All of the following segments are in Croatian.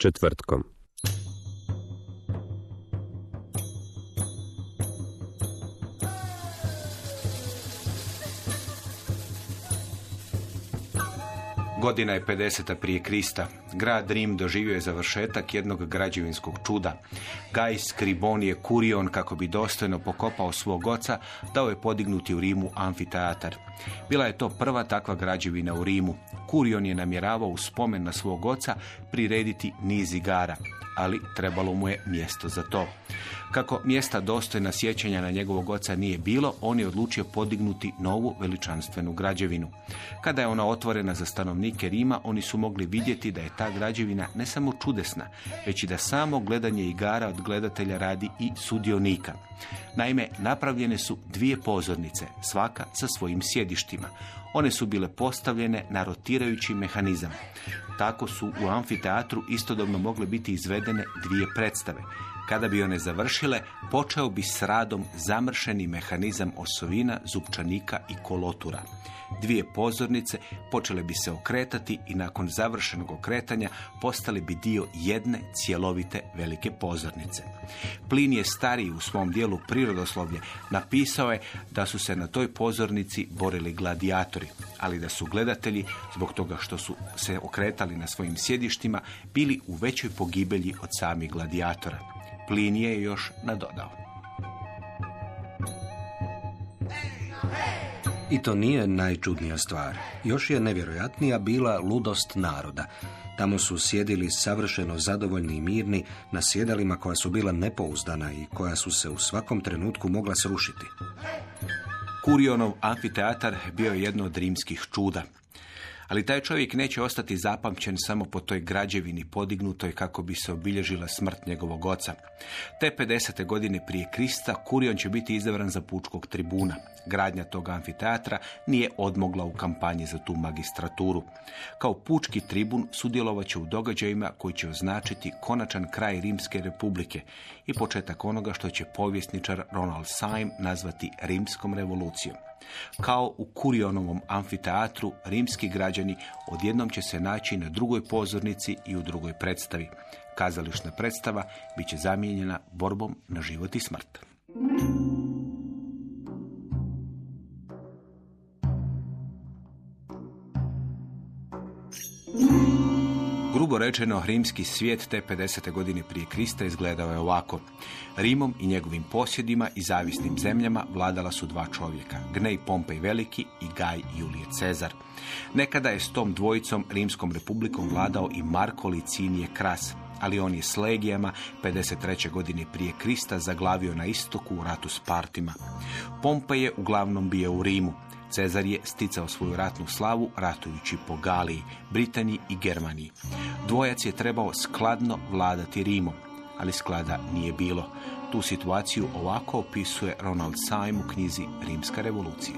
Četvrtkom. Godina je 50. prije Krista. Grad Rim doživio je završetak jednog građevinskog čuda. Gaj Skribonije Kurion, kako bi dostojno pokopao svog oca, dao je podignuti u Rimu amfiteatar. Bila je to prva takva građevina u Rimu. Kurion je namjeravao u spomen na svog oca prirediti niz igara, ali trebalo mu je mjesto za to. Kako mjesta dostojna sjećanja na njegovog oca nije bilo, on je odlučio podignuti novu veličanstvenu građevinu. Kada je ona otvorena za stanovnike Rima, oni su mogli vidjeti da je ta građevina ne samo čudesna, već i da samo gledanje igara od gledatelja radi i sudionika. Naime, napravljene su dvije pozornice, svaka sa svojim sjedištima. One su bile postavljene na rotirajući mehanizam. Tako su u amfiteatru istodobno mogle biti izvedene dvije predstave. Kada bi one završile, počeo bi s radom zamršeni mehanizam osovina, zupčanika i kolotura. Dvije pozornice počele bi se okretati i nakon završenog okretanja postali bi dio jedne cjelovite velike pozornice. Plin je stariji u svom dijelu prirodoslovlje napisao je da su se na toj pozornici borili gladijatori, ali da su gledatelji, zbog toga što su se okretali na svojim sjedištima, bili u većoj pogibelji od samih gladijatora. Plinije je još nadodao. I to nije najčudnija stvar. Još je nevjerojatnija bila ludost naroda. Tamo su sjedili savršeno zadovoljni i mirni na sjedalima koja su bila nepouzdana i koja su se u svakom trenutku mogla srušiti. Kurionov amfiteatar bio je jedno od rimskih čuda. Ali taj čovjek neće ostati zapamćen samo po toj građevini podignutoj kako bi se obilježila smrt njegovog oca. Te 50. godine prije Krista Kurion će biti izabran za pučkog tribuna. Gradnja tog amfiteatra nije odmogla u kampanji za tu magistraturu. Kao pučki tribun sudjelovat će u događajima koji će označiti konačan kraj Rimske republike i početak onoga što će povjesničar Ronald Syme nazvati Rimskom revolucijom. Kao u Kurionovom amfiteatru, rimski građani odjednom će se naći na drugoj pozornici i u drugoj predstavi. Kazališna predstava bit će zamijenjena borbom na život i smrt. Grubo rečeno, rimski svijet te 50. godine prije Krista izgledao je ovako. Rimom i njegovim posjedima i zavisnim zemljama vladala su dva čovjeka, Gnej Pompej Veliki i Gaj Julije Cezar. Nekada je s tom dvojicom Rimskom republikom vladao i Marko Licinije Kras, ali on je s legijama 53. godine prije Krista zaglavio na istoku u ratu s Partima. Pompej je uglavnom bio u Rimu. Cezar je sticao svoju ratnu slavu ratujući po Galiji, Britaniji i Germaniji. Dvojac je trebao skladno vladati Rimom, ali sklada nije bilo. Tu situaciju ovako opisuje Ronald Syme u knjizi Rimska revolucija.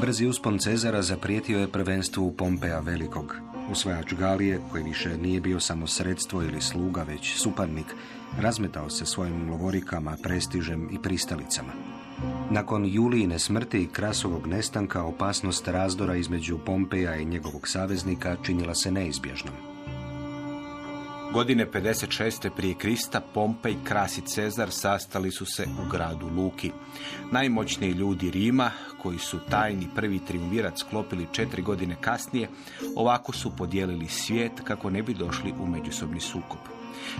Brzi uspon Cezara zaprijetio je prvenstvu Pompeja Velikog. Usvajač Galije, koji više nije bio samo sredstvo ili sluga, već suparnik, razmetao se svojim lovorikama, prestižem i pristalicama. Nakon Julijine smrti i Krasovog nestanka, opasnost razdora između Pompeja i njegovog saveznika činila se neizbježnom. Godine 56. prije Krista Pompej, Kras i Cezar sastali su se u gradu Luki. Najmoćniji ljudi Rima, koji su tajni prvi triumvirat sklopili četiri godine kasnije, ovako su podijelili svijet kako ne bi došli u međusobni sukob.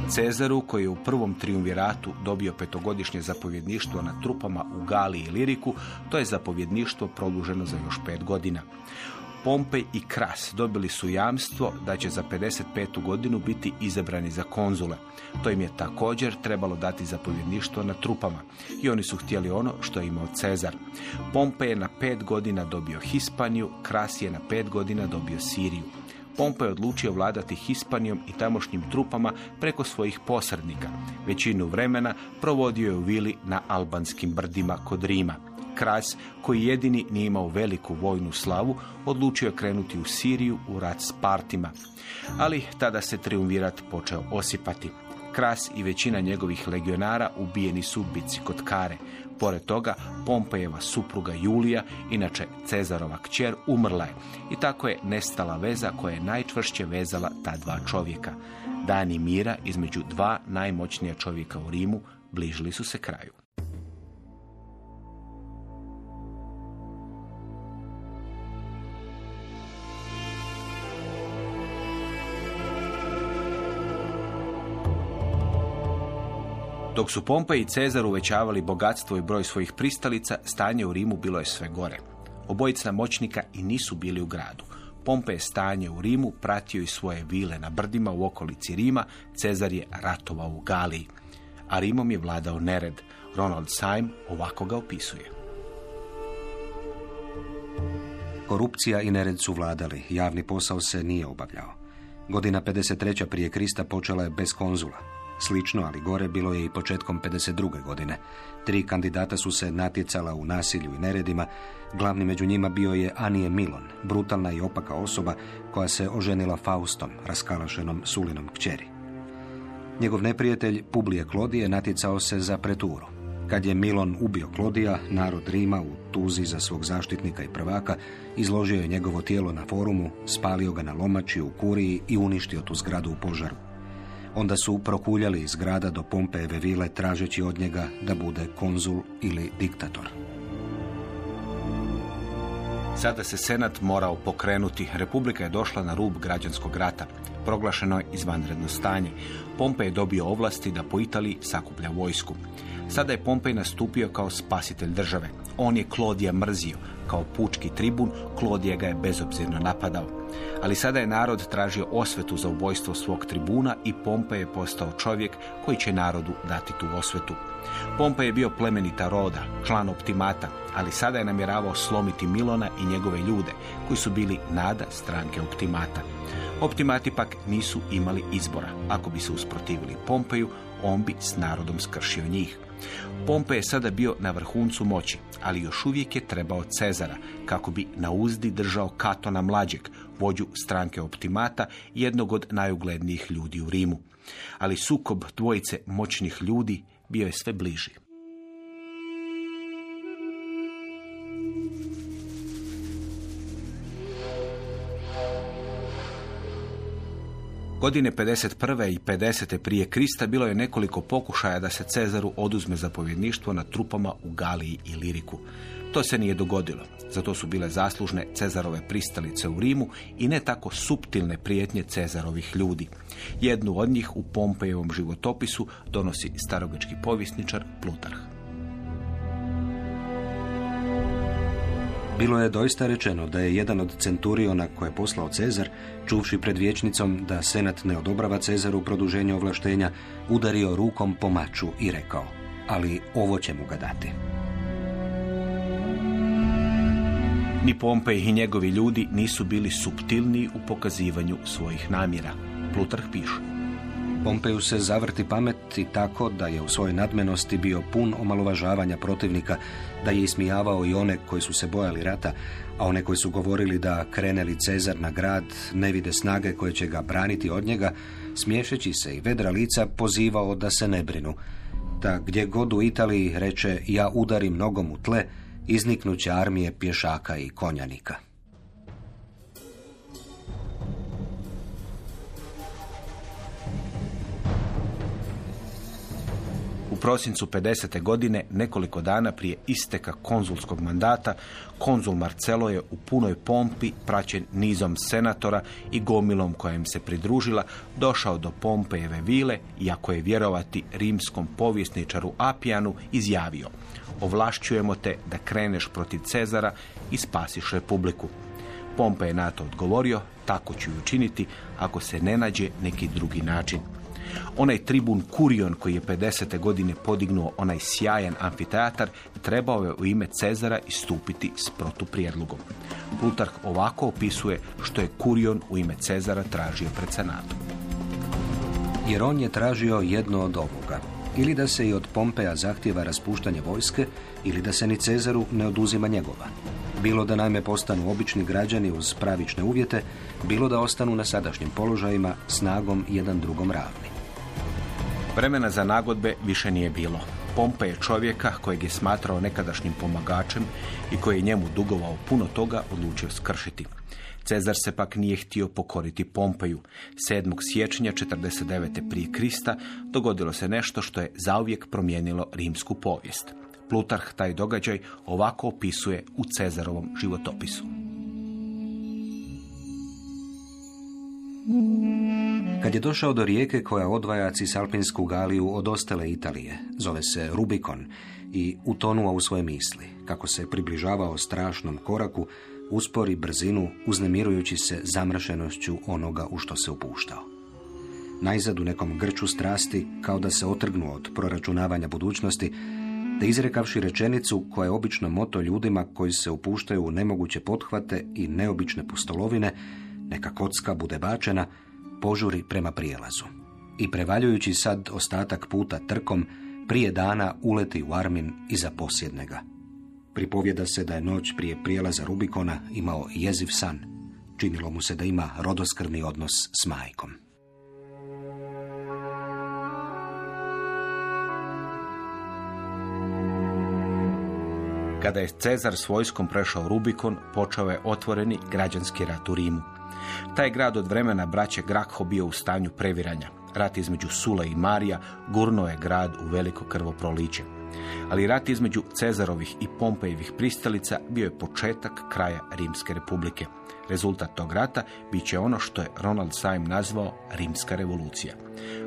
Cezaru, koji je u prvom triumviratu dobio petogodišnje zapovjedništvo na trupama u Galiji i Liriku, to je zapovjedništvo produženo za još pet godina. Pompej i Kras dobili su jamstvo da će za 55. godinu biti izabrani za konzule. To im je također trebalo dati zapovjedništvo na trupama i oni su htjeli ono što je imao Cezar. Pompej je na pet godina dobio Hispaniju, Kras je na pet godina dobio Siriju. Pompej odlučio vladati Hispanijom i tamošnjim trupama preko svojih posrednika. Većinu vremena provodio je u vili na albanskim brdima kod Rima. Kras, koji jedini nije imao veliku vojnu slavu, odlučio je krenuti u Siriju u rat s Partima. Ali tada se triumvirat počeo osipati. Kras i većina njegovih legionara ubijeni su u bici kod Kare. Pored toga, Pompejeva supruga Julija, inače Cezarova kćer, umrla je. I tako je nestala veza koja je najčvršće vezala ta dva čovjeka. Dani mira između dva najmoćnija čovjeka u Rimu bližili su se kraju. Dok su Pompej i Cezar uvećavali bogatstvo i broj svojih pristalica, stanje u Rimu bilo je sve gore. Obojica moćnika i nisu bili u gradu. Pompej je stanje u Rimu pratio i svoje vile na brdima u okolici Rima, Cezar je ratovao u Galiji. A Rimom je vladao nered. Ronald Syme ovako ga opisuje. Korupcija i nered su vladali, javni posao se nije obavljao. Godina 53. prije Krista počela je bez konzula. Slično, ali gore, bilo je i početkom 52. godine. Tri kandidata su se natjecala u nasilju i neredima. Glavni među njima bio je Anije Milon, brutalna i opaka osoba koja se oženila Faustom, raskalašenom Sulinom kćeri. Njegov neprijatelj Publije Klodije natjecao se za preturu. Kad je Milon ubio Klodija, narod Rima u tuzi za svog zaštitnika i prvaka izložio je njegovo tijelo na forumu, spalio ga na lomači u kuriji i uništio tu zgradu u požaru. Onda su prokuljali iz grada do Pompejeve vile tražeći od njega da bude konzul ili diktator. Sada se Senat morao pokrenuti. Republika je došla na rub građanskog rata. Proglašeno je izvanredno stanje. Pompej je dobio ovlasti da po Italiji sakuplja vojsku. Sada je Pompej nastupio kao spasitelj države. On je Klodija mrzio. Kao pučki tribun, Klodija ga je bezobzirno napadao. Ali sada je narod tražio osvetu za ubojstvo svog tribuna i Pompej je postao čovjek koji će narodu dati tu osvetu. Pompej je bio plemenita roda, član optimata, ali sada je namjeravao slomiti Milona i njegove ljude, koji su bili nada stranke optimata. Optimati pak nisu imali izbora. Ako bi se usprotivili Pompeju, on bi s narodom skršio njih. Pompej je sada bio na vrhuncu moći, ali još uvijek je trebao Cezara, kako bi na uzdi držao Katona mlađeg, vođu stranke optimata, jednog od najuglednijih ljudi u Rimu. Ali sukob dvojice moćnih ljudi bio je sve bliži. Godine 51. i 50. prije Krista bilo je nekoliko pokušaja da se Cezaru oduzme zapovjedništvo na trupama u Galiji i Liriku. To se nije dogodilo. Zato su bile zaslužne Cezarove pristalice u Rimu i ne tako suptilne prijetnje Cezarovih ljudi. Jednu od njih u Pompejevom životopisu donosi starogački povjesničar Plutarh. Bilo je doista rečeno da je jedan od centuriona koje je poslao Cezar, čuvši pred vječnicom da senat ne odobrava Cezaru produženje ovlaštenja, udario rukom po maču i rekao, ali ovo će mu ga dati. Ni Pompej i njegovi ljudi nisu bili suptilniji u pokazivanju svojih namjera. Plutarh piše. Pompeju se zavrti pameti tako da je u svojoj nadmenosti bio pun omalovažavanja protivnika, da je ismijavao i one koji su se bojali rata, a one koji su govorili da krene li Cezar na grad, ne vide snage koje će ga braniti od njega, smiješeći se i vedra lica pozivao da se ne brinu. Da gdje god u Italiji reče ja udarim nogom u tle, izniknuće armije pješaka i konjanika. Prosincu 50. godine, nekoliko dana prije isteka konzulskog mandata, konzul Marcelo je u punoj pompi, praćen nizom senatora i gomilom koja im se pridružila, došao do Pompejeve vile i ako je vjerovati rimskom povjesničaru Apijanu, izjavio ovlašćujemo te da kreneš protiv Cezara i spasiš republiku. Pompe je na to odgovorio, tako ću i učiniti ako se ne nađe neki drugi način. Onaj tribun Kurion koji je 50. godine podignuo onaj sjajan amfiteatar trebao je u ime Cezara istupiti s protuprijedlogom. Plutarh ovako opisuje što je Kurion u ime Cezara tražio pred senatom. Jer on je tražio jedno od ovoga. Ili da se i od Pompeja zahtjeva raspuštanje vojske, ili da se ni Cezaru ne oduzima njegova. Bilo da naime postanu obični građani uz pravične uvjete, bilo da ostanu na sadašnjim položajima snagom jedan drugom ravni. Vremena za nagodbe više nije bilo. Pompe je čovjeka kojeg je smatrao nekadašnjim pomagačem i koji je njemu dugovao puno toga odlučio skršiti. Cezar se pak nije htio pokoriti Pompeju. 7. siječnja 49. prije Krista dogodilo se nešto što je zauvijek promijenilo rimsku povijest. Plutarh taj događaj ovako opisuje u Cezarovom životopisu. Kad je došao do rijeke koja odvaja Cisalpinsku Galiju od ostale Italije, zove se Rubikon, i utonuo u svoje misli, kako se približavao strašnom koraku, uspori brzinu, uznemirujući se zamršenošću onoga u što se upuštao. Najzad u nekom grču strasti, kao da se otrgnuo od proračunavanja budućnosti, te izrekavši rečenicu koja je obično moto ljudima koji se upuštaju u nemoguće pothvate i neobične pustolovine, neka kocka bude bačena, požuri prema prijelazu. I prevaljujući sad ostatak puta trkom, prije dana uleti u Armin iza posjednega. Pripovjeda se da je noć prije prijelaza Rubikona imao jeziv san. Činilo mu se da ima rodoskrvni odnos s majkom. Kada je Cezar s vojskom prešao Rubikon, počeo je otvoreni građanski rat u Rimu. Taj grad od vremena braće Grakho bio u stanju previranja. Rat između Sule i Marija gurno je grad u veliko krvoproliće. Ali rat između Cezarovih i Pompejevih pristalica bio je početak kraja Rimske republike. Rezultat tog rata bit će ono što je Ronald Syme nazvao Rimska revolucija.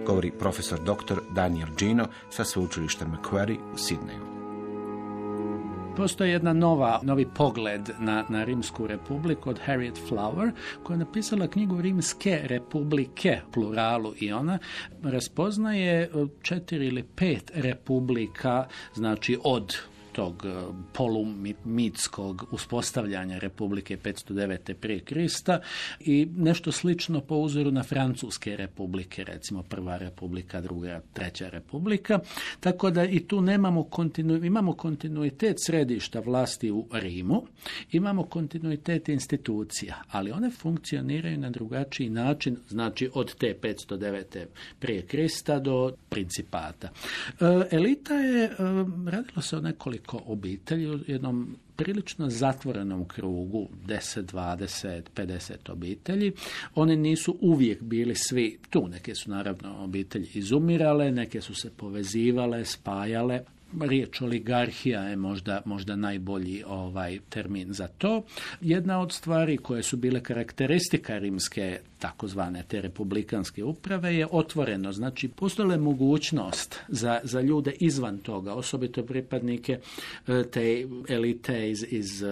Govori profesor dr. Daniel Gino sa sveučilišta Macquarie u Sidneju. Postoji jedna nova, novi pogled na, na Rimsku republiku od Harriet Flower, koja je napisala knjigu Rimske republike, pluralu, i ona raspoznaje četiri ili pet republika, znači od tog e, polumitskog uspostavljanja Republike 509. prije Krista i nešto slično po uzoru na Francuske republike, recimo prva republika, druga, treća republika. Tako da i tu nemamo kontinu, imamo kontinuitet središta vlasti u Rimu, imamo kontinuitet institucija, ali one funkcioniraju na drugačiji način, znači od te 509. prije Krista do principata. E, elita je, e, radilo se o nekoliko obitelji u jednom prilično zatvorenom krugu, 10, 20, 50 obitelji. Oni nisu uvijek bili svi tu. Neke su naravno obitelji izumirale, neke su se povezivale, spajale, riječ oligarhija je možda, možda najbolji ovaj termin za to. Jedna od stvari koje su bile karakteristika rimske takozvane te republikanske uprave je otvoreno. Znači, postojala mogućnost za, za ljude izvan toga, osobito pripadnike e, te elite iz, iz e,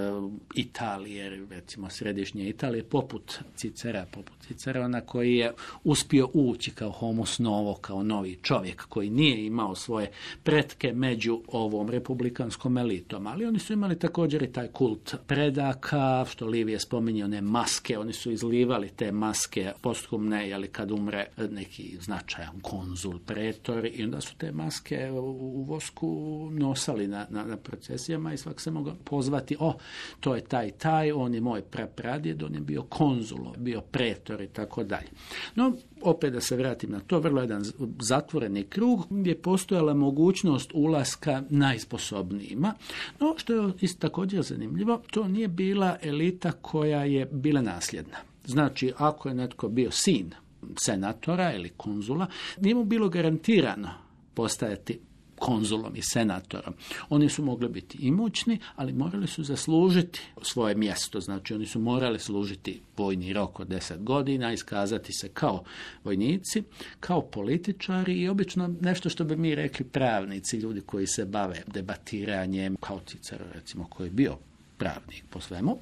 Italije, recimo središnje Italije, poput Cicera, poput Cicerona koji je uspio ući kao homus novo, kao novi čovjek koji nije imao svoje pretke među ovom republikanskom elitom, ali oni su imali također i taj kult predaka, što Livije spominje, one maske, oni su izlivali te maske posthumne, ali kad umre neki značajan konzul, pretor. I onda su te maske u, vosku nosali na, na, na procesijama i svak se mogao pozvati, o, to je taj, taj, on je moj prapradjed, on je bio konzul, bio pretor i tako dalje. No, opet da se vratim na to, vrlo jedan zatvoreni krug gdje je postojala mogućnost ulaska najsposobnijima. No, što je isto također zanimljivo, to nije bila elita koja je bila nasljedna. Znači, ako je netko bio sin senatora ili konzula, nije mu bilo garantirano postajati konzulom i senatorom. Oni su mogli biti imućni, ali morali su zaslužiti svoje mjesto. Znači oni su morali služiti vojni rok od deset godina, iskazati se kao vojnici, kao političari i obično nešto što bi mi rekli pravnici, ljudi koji se bave debatiranjem, kao Cicero recimo koji je bio pravnik po svemu.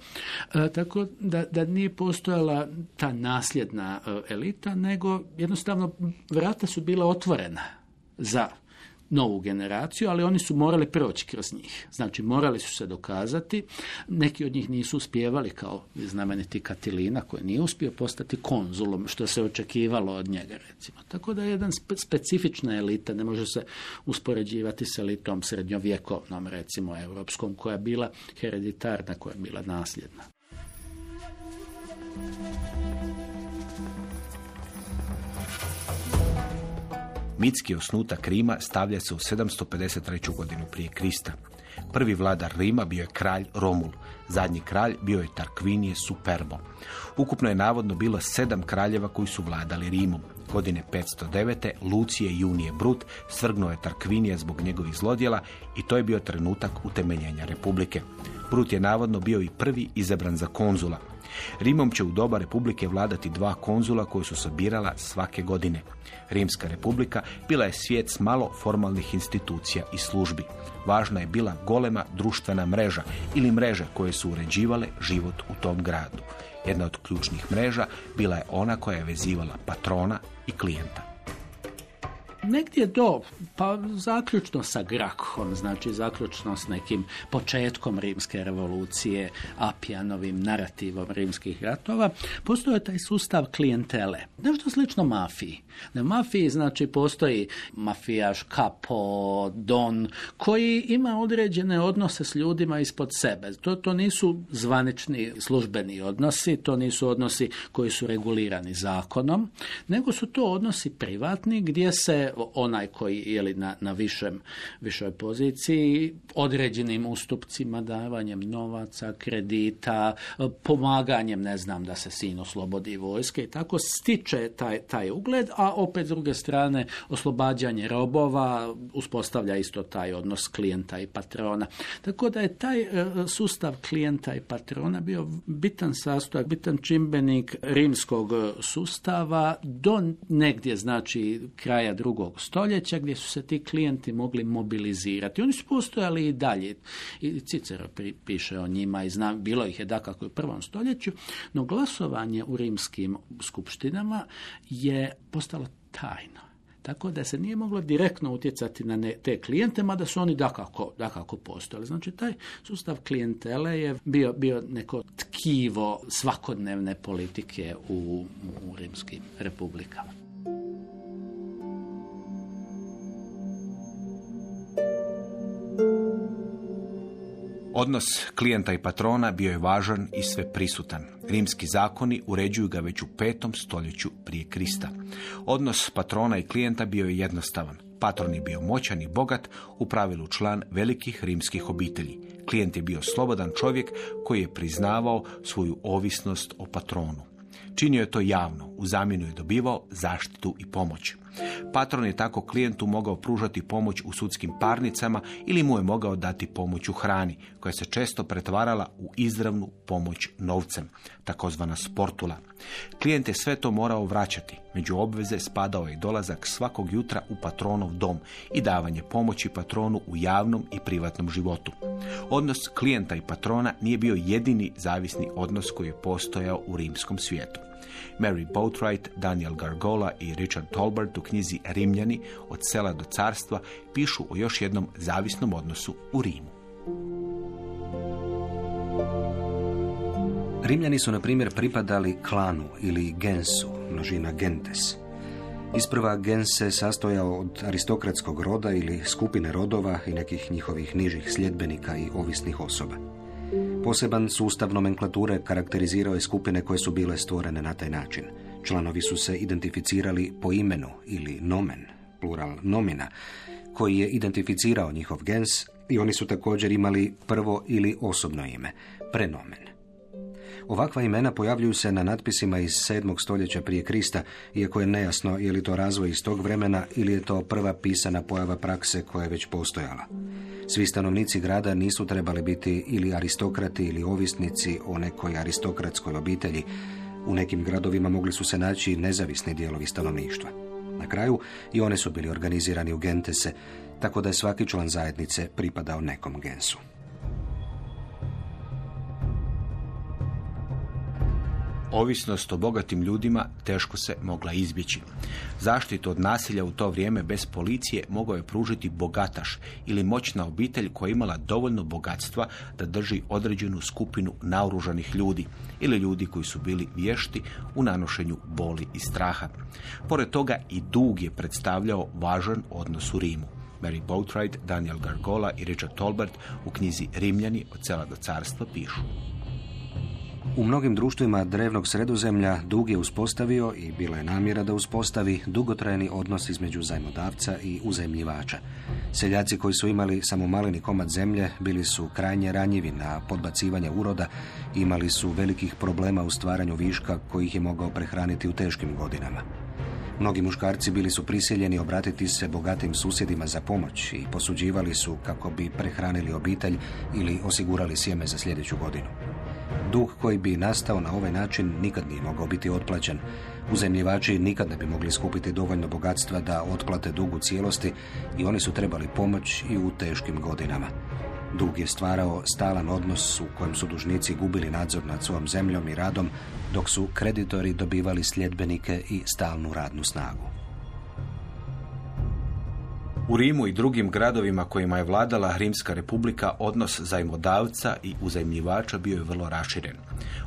E, tako da, da nije postojala ta nasljedna e, elita, nego jednostavno vrata su bila otvorena za novu generaciju, ali oni su morali proći kroz njih. Znači, morali su se dokazati. Neki od njih nisu uspjevali, kao znameniti Katilina, koji nije uspio postati konzulom, što se očekivalo od njega, recimo. Tako da je jedan specifična elita, ne može se uspoređivati s elitom srednjovjekovnom, recimo, europskom, koja je bila hereditarna, koja je bila nasljedna. Mitski osnutak Rima stavlja se u 753. godinu prije Krista. Prvi vladar Rima bio je kralj Romul, zadnji kralj bio je Tarquinije Superbo. Ukupno je navodno bilo sedam kraljeva koji su vladali Rimom. Godine 509. Lucije Junije Brut svrgnuo je Tarkvinije zbog njegovih zlodjela i to je bio trenutak utemeljenja republike. Brut je navodno bio i prvi izabran za konzula. Rimom će u doba republike vladati dva konzula koji su se birala svake godine. Rimska republika bila je svijet s malo formalnih institucija i službi. Važna je bila golema društvena mreža ili mreže koje su uređivale život u tom gradu. Jedna od ključnih mreža bila je ona koja je vezivala patrona i klijenta. Negdje do, pa zaključno sa Grakhom, znači zaključno s nekim početkom rimske revolucije, Apijanovim narativom rimskih ratova, postoje taj sustav klijentele. Nešto slično mafiji. Na mafiji znači postoji mafijaš, kapo, don, koji ima određene odnose s ljudima ispod sebe. To, to nisu zvanični službeni odnosi, to nisu odnosi koji su regulirani zakonom, nego su to odnosi privatni gdje se onaj koji je na, na višem, višoj poziciji određenim ustupcima, davanjem novaca, kredita, pomaganjem, ne znam, da se sin oslobodi vojske i tako stiče taj, taj ugled, a opet s druge strane oslobađanje robova uspostavlja isto taj odnos klijenta i patrona. Tako da je taj e, sustav klijenta i patrona bio bitan sastojak, bitan čimbenik rimskog sustava do negdje znači kraja drugog stoljeća gdje su se ti klijenti mogli mobilizirati. Oni su postojali i dalje. I Cicero piše o njima i zna, bilo ih je dakako u prvom stoljeću, no glasovanje u rimskim skupštinama je postalo tajno. Tako da se nije moglo direktno utjecati na te klijente, mada su oni dakako, dakako postojali. Znači, taj sustav klijentele je bio, bio neko tkivo svakodnevne politike u, u rimskim republikama. Odnos klijenta i patrona bio je važan i sve prisutan. Rimski zakoni uređuju ga već u petom stoljeću prije Krista. Odnos patrona i klijenta bio je jednostavan. Patron je bio moćan i bogat, u pravilu član velikih rimskih obitelji. Klijent je bio slobodan čovjek koji je priznavao svoju ovisnost o patronu. Činio je to javno, u zamjenu je dobivao zaštitu i pomoć. Patron je tako klijentu mogao pružati pomoć u sudskim parnicama ili mu je mogao dati pomoć u hrani, koja se često pretvarala u izravnu pomoć novcem, takozvana sportula. Klijent je sve to morao vraćati. Među obveze spadao je dolazak svakog jutra u patronov dom i davanje pomoći patronu u javnom i privatnom životu. Odnos klijenta i patrona nije bio jedini zavisni odnos koji je postojao u rimskom svijetu. Mary Boatwright, Daniel Gargola i Richard Tolbert u knjizi Rimljani od sela do carstva pišu o još jednom zavisnom odnosu u Rimu. Rimljani su, na primjer, pripadali klanu ili gensu, množina gentes. Isprva gens se sastojao od aristokratskog roda ili skupine rodova i nekih njihovih nižih sljedbenika i ovisnih osoba. Poseban sustav nomenklature karakterizirao je skupine koje su bile stvorene na taj način. Članovi su se identificirali po imenu ili nomen, plural nomina, koji je identificirao njihov gens i oni su također imali prvo ili osobno ime, prenomen. Ovakva imena pojavljuju se na natpisima iz 7. stoljeća prije Krista, iako je nejasno je li to razvoj iz tog vremena ili je to prva pisana pojava prakse koja je već postojala. Svi stanovnici grada nisu trebali biti ili aristokrati ili ovisnici o nekoj aristokratskoj obitelji. U nekim gradovima mogli su se naći nezavisni dijelovi stanovništva. Na kraju i one su bili organizirani u gentese, tako da je svaki član zajednice pripadao nekom gensu. Ovisnost o bogatim ljudima teško se mogla izbjeći. Zaštitu od nasilja u to vrijeme bez policije mogao je pružiti bogataš ili moćna obitelj koja je imala dovoljno bogatstva da drži određenu skupinu naoružanih ljudi ili ljudi koji su bili vješti u nanošenju boli i straha. Pored toga i dug je predstavljao važan odnos u Rimu. Mary Boatwright, Daniel Gargola i Richard Tolbert u knjizi Rimljani od cela do carstva pišu. U mnogim društvima drevnog sredozemlja dug je uspostavio i bila je namjera da uspostavi dugotrajni odnos između zajmodavca i uzajmljivača. Seljaci koji su imali samo maleni komad zemlje bili su krajnje ranjivi na podbacivanje uroda imali su velikih problema u stvaranju viška koji ih je mogao prehraniti u teškim godinama. Mnogi muškarci bili su prisiljeni obratiti se bogatim susjedima za pomoć i posuđivali su kako bi prehranili obitelj ili osigurali sjeme za sljedeću godinu. Dug koji bi nastao na ovaj način nikad nije mogao biti otplaćen. Uzemljivači nikad ne bi mogli skupiti dovoljno bogatstva da otplate dug u cijelosti i oni su trebali pomoć i u teškim godinama. Dug je stvarao stalan odnos u kojem su dužnici gubili nadzor nad svojom zemljom i radom, dok su kreditori dobivali sljedbenike i stalnu radnu snagu. U Rimu i drugim gradovima kojima je vladala Rimska republika odnos zajmodavca i uzajmljivača bio je vrlo raširen.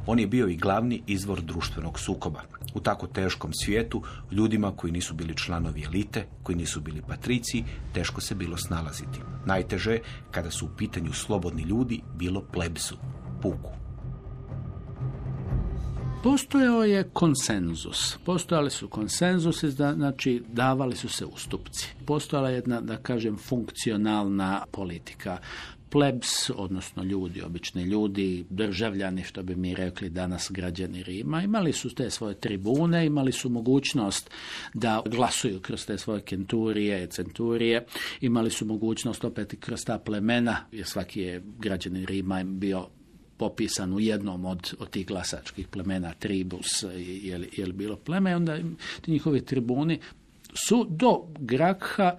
On je bio i glavni izvor društvenog sukoba. U tako teškom svijetu, ljudima koji nisu bili članovi elite, koji nisu bili patrici, teško se bilo snalaziti. Najteže, kada su u pitanju slobodni ljudi, bilo plebsu, puku. Postojao je konsenzus. Postojali su konsenzusi, znači davali su se ustupci. Postojala je jedna, da kažem, funkcionalna politika plebs, odnosno ljudi, obični ljudi, državljani, što bi mi rekli danas građani Rima, imali su te svoje tribune, imali su mogućnost da glasuju kroz te svoje kenturije centurije, imali su mogućnost opet kroz ta plemena, jer svaki je građanin Rima bio popisan u jednom od, od tih glasačkih plemena, tribus, je li, je li bilo pleme, onda ti njihovi tribuni su do Grakha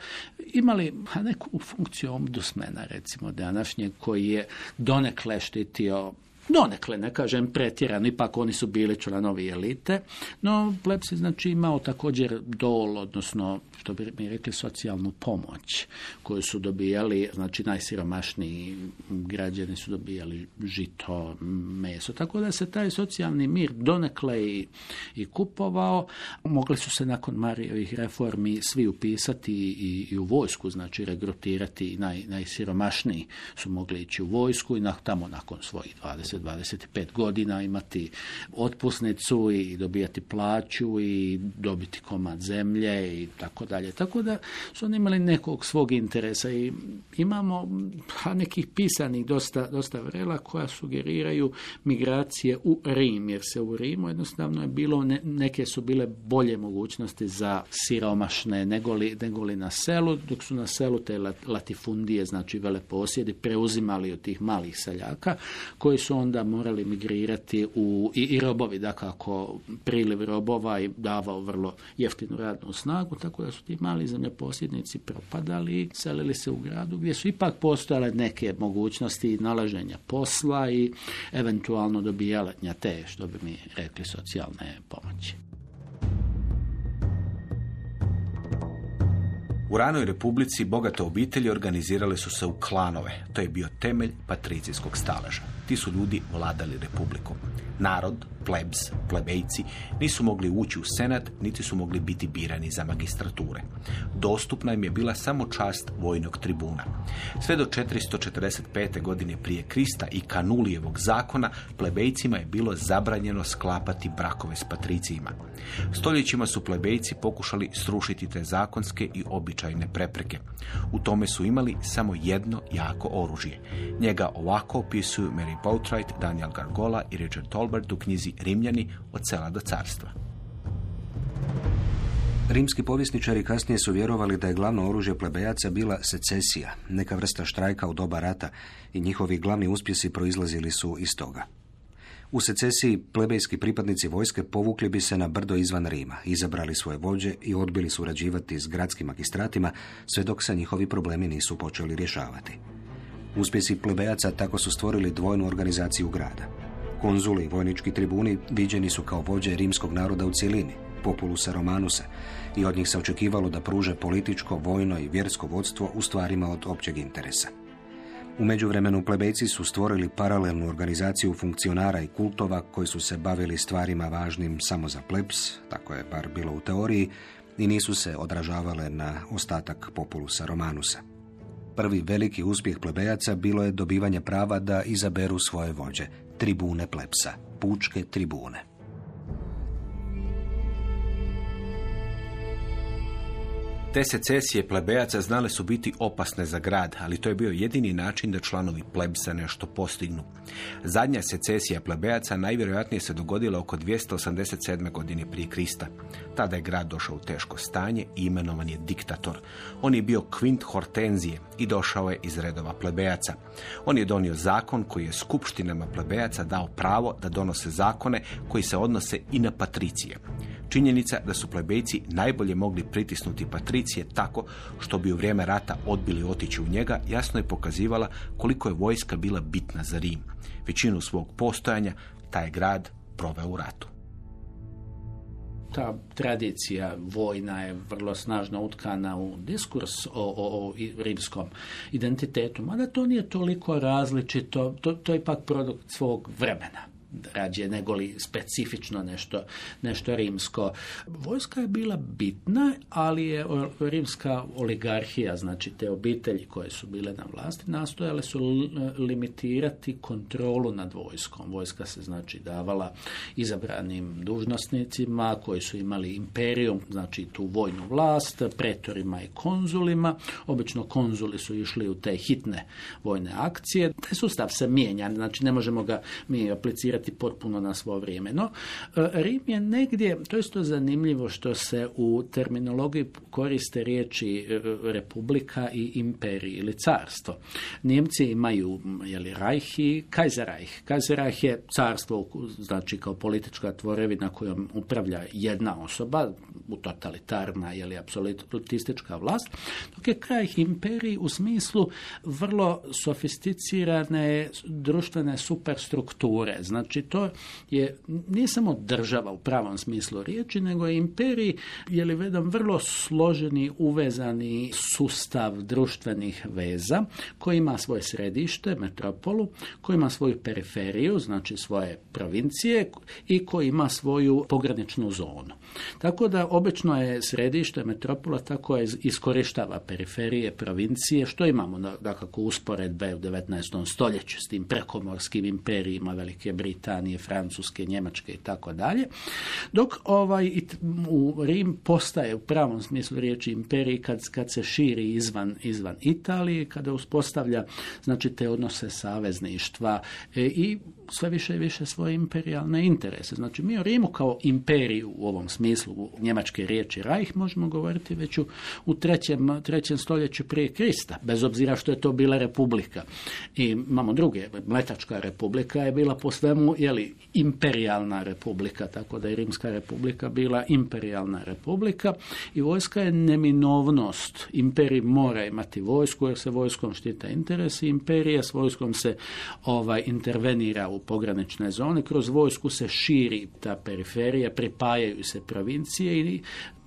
imali neku funkciju omdusmena, recimo današnje, koji je donekle štitio Donekle, ne kažem pretjerano, ipak oni su bili članovi elite, no plebs je znači imao također dol, odnosno što bi mi rekli socijalnu pomoć koju su dobijali, znači najsiromašniji građani su dobijali žito, meso, tako da se taj socijalni mir donekle i, i kupovao. Mogli su se nakon Marijevih reformi svi upisati i, i u vojsku, znači regrutirati naj, najsiromašniji su mogli ići u vojsku i na, tamo nakon svojih 20-25 godina imati otpusnicu i dobijati plaću i dobiti komad zemlje i tako dalje. Tako da su oni imali nekog svog interesa i imamo ha, nekih pisanih dosta, dosta vrela koja sugeriraju migracije u Rim, jer se u Rimu jednostavno je bilo, neke su bile bolje mogućnosti za siromašne negoli, negoli na selu, dok su na selu te latifundije, znači veleposjedi, preuzimali od tih malih seljaka, koji su onda morali migrirati u, i, i robovi, dakako priliv robova i davao vrlo jeftinu radnu snagu, tako da su ti mali zemljoposjednici propadali, selili se u gradu gdje su ipak postojale neke mogućnosti nalaženja posla i eventualno dobijanja te, što bi mi rekli, socijalne pomoći. U ranoj republici bogate obitelji organizirale su se u klanove. To je bio temelj patricijskog staleža. Ti su ljudi vladali republikom. Narod, plebs, plebejci nisu mogli ući u senat, niti su mogli biti birani za magistrature. Dostupna im je bila samo čast vojnog tribuna. Sve do 445. godine prije Krista i Kanulijevog zakona plebejcima je bilo zabranjeno sklapati brakove s patricijima. Stoljećima su plebejci pokušali srušiti te zakonske i običajne prepreke. U tome su imali samo jedno jako oružje. Njega ovako opisuju Mary Boutright, Daniel Gargola i Richard Tolbert u knjizi Rimljani od sela do carstva. Rimski povjesničari kasnije su vjerovali da je glavno oružje plebejaca bila secesija, neka vrsta štrajka u doba rata i njihovi glavni uspjesi proizlazili su iz toga. U secesiji plebejski pripadnici vojske povukli bi se na brdo izvan Rima, izabrali svoje vođe i odbili surađivati s gradskim magistratima sve dok se njihovi problemi nisu počeli rješavati. Uspjesi plebejaca tako su stvorili dvojnu organizaciju grada. Konzuli i vojnički tribuni viđeni su kao vođe rimskog naroda u cjelini, populusa Romanusa, i od njih se očekivalo da pruže političko, vojno i vjersko vodstvo u stvarima od općeg interesa. U međuvremenu plebejci su stvorili paralelnu organizaciju funkcionara i kultova koji su se bavili stvarima važnim samo za plebs, tako je bar bilo u teoriji, i nisu se odražavale na ostatak populusa Romanusa. Prvi veliki uspjeh plebejaca bilo je dobivanje prava da izaberu svoje vođe, tribune plepsa, pučke tribune. Te secesije plebejaca znale su biti opasne za grad, ali to je bio jedini način da članovi plebsa nešto postignu. Zadnja secesija plebejaca najvjerojatnije se dogodila oko 287. godine prije Krista. Tada je grad došao u teško stanje i imenovan je diktator. On je bio kvint hortenzije i došao je iz redova plebejaca. On je donio zakon koji je skupštinama plebejaca dao pravo da donose zakone koji se odnose i na patricije. Činjenica da su plebejci najbolje mogli pritisnuti patricije tako što bi u vrijeme rata odbili otići u njega jasno je pokazivala koliko je vojska bila bitna za Rim. Većinu svog postojanja taj grad proveo u ratu ta tradicija vojna je vrlo snažno utkana u diskurs o, o, o rimskom identitetu, mada to nije toliko različito, to, to je ipak produkt svog vremena rađe nego li specifično nešto, nešto rimsko. Vojska je bila bitna, ali je rimska oligarhija, znači te obitelji koje su bile na vlasti, nastojale su limitirati kontrolu nad vojskom. Vojska se znači davala izabranim dužnosnicima koji su imali imperijum, znači tu vojnu vlast, pretorima i konzulima. Obično konzuli su išli u te hitne vojne akcije. Taj sustav se mijenja, znači ne možemo ga mi aplicirati potpuno na svo vrijeme. No, e, Rim je negdje, to je isto zanimljivo što se u terminologiji koriste riječi e, republika i imperij ili carstvo. Njemci imaju jeli, Reich i Kaiserreich. Kaiserreich je carstvo, znači kao politička tvorevina kojom upravlja jedna osoba, totalitarna ili apsolutistička vlast, dok je kraj imperij u smislu vrlo sofisticirane društvene superstrukture. Znači Znači to je, nije samo država u pravom smislu riječi, nego je imperij, je li vedam, vrlo složeni, uvezani sustav društvenih veza koji ima svoje središte, metropolu, koji ima svoju periferiju, znači svoje provincije i koji ima svoju pograničnu zonu. Tako da obično je središte metropola tako je iskorištava periferije, provincije, što imamo dakako usporedbe u 19. stoljeću s tim prekomorskim imperijima Velike Britanije Francuske, Njemačke i tako dalje. Dok ovaj u Rim postaje u pravom smislu riječi imperiji kad, kad se širi izvan, izvan Italije, kada uspostavlja znači te odnose savezništva e, i sve više i više svoje imperijalne interese. Znači mi o Rimu kao imperiju u ovom smislu u njemačke riječi Reich možemo govoriti već u, u trećem, trećem stoljeću prije Krista, bez obzira što je to bila republika. I imamo druge, Mletačka republika je bila po svemu jeli, imperijalna republika, tako da je Rimska republika bila imperijalna republika i vojska je neminovnost. Imperij mora imati vojsku jer se vojskom štita interesi, imperija s vojskom se ovaj intervenira u pogranične zone, kroz vojsku se širi ta periferija, pripajaju se provincije i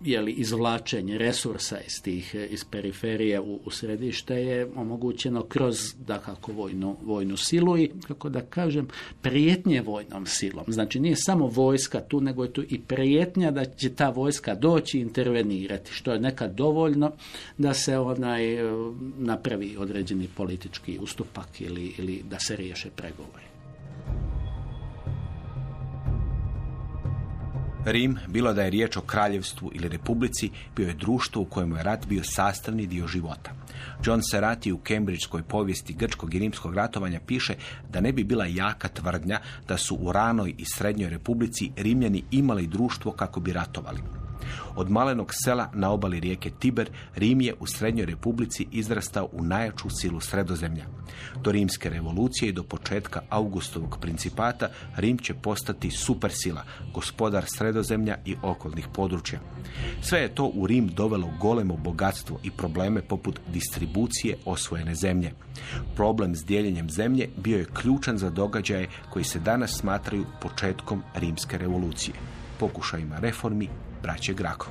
jeli, izvlačenje resursa iz tih iz periferije u, u središte je omogućeno kroz dakako vojnu, vojnu silu i kako da kažem prijetnje vojnom silom. Znači nije samo vojska tu, nego je tu i prijetnja da će ta vojska doći intervenirati, što je nekad dovoljno da se onaj napravi određeni politički ustupak ili, ili da se riješe pregovori. Rim, bilo da je riječ o kraljevstvu ili republici, bio je društvo u kojemu je rat bio sastavni dio života. John Serati u Kembridžskoj povijesti grčkog i rimskog ratovanja piše da ne bi bila jaka tvrdnja da su u ranoj i srednjoj republici Rimljani imali društvo kako bi ratovali. Od malenog sela na obali rijeke Tiber, Rim je u Srednjoj republici izrastao u najjaču silu sredozemlja. Do rimske revolucije i do početka Augustovog principata Rim će postati supersila, gospodar sredozemlja i okolnih područja. Sve je to u Rim dovelo golemo bogatstvo i probleme poput distribucije osvojene zemlje. Problem s dijeljenjem zemlje bio je ključan za događaje koji se danas smatraju početkom rimske revolucije pokušajima reformi braće Grako.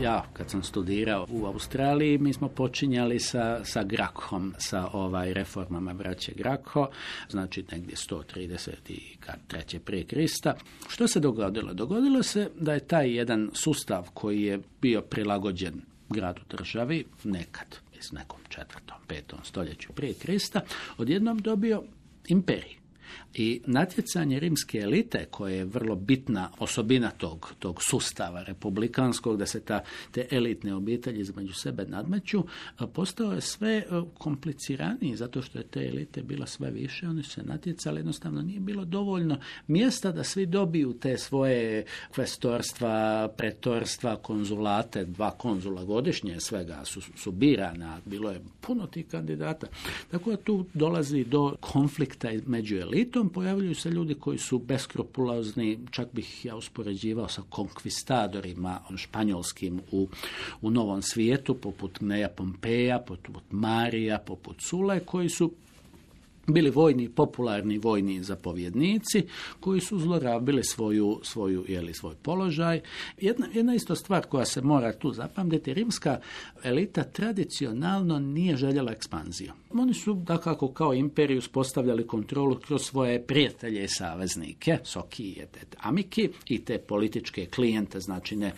Ja, kad sam studirao u Australiji, mi smo počinjali sa, sa Grakhom, sa ovaj reformama braće Grako, znači negdje 133. prije Krista. Što se dogodilo? Dogodilo se da je taj jedan sustav koji je bio prilagođen gradu državi, nekad, iz nekom četvrtom, petom stoljeću prije Krista, odjednom dobio imperij. I natjecanje rimske elite, koje je vrlo bitna osobina tog, tog sustava republikanskog, da se ta, te elitne obitelji između sebe nadmeću, postao je sve e, kompliciraniji, zato što je te elite bila sve više, oni se natjecali, jednostavno nije bilo dovoljno mjesta da svi dobiju te svoje kvestorstva, pretorstva, konzulate, dva konzula godišnje svega su, su birana, bilo je puno tih kandidata. Tako da tu dolazi do konflikta među elitom, pojavljuju se ljudi koji su beskrupulozni, čak bih ja uspoređivao sa konkvistadorima španjolskim u, u Novom svijetu, poput Neja Pompeja, poput Marija, poput Sule, koji su bili vojni, popularni vojni zapovjednici koji su zlorabili svoju, svoju jeli, svoj položaj. Jedna, jedna isto stvar koja se mora tu zapamtiti, rimska elita tradicionalno nije željela ekspanziju. Oni su, dakako, kao imperiju spostavljali kontrolu kroz svoje prijatelje i saveznike, Soki i Amiki, i te političke klijente, znači ne